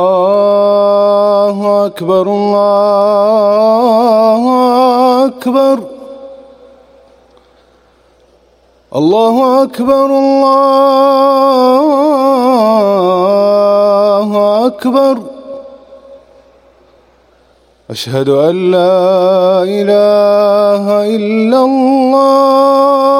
الله أكبر الله أكبر الله أكبر الله أكبر أشهد أن لا إله إلا الله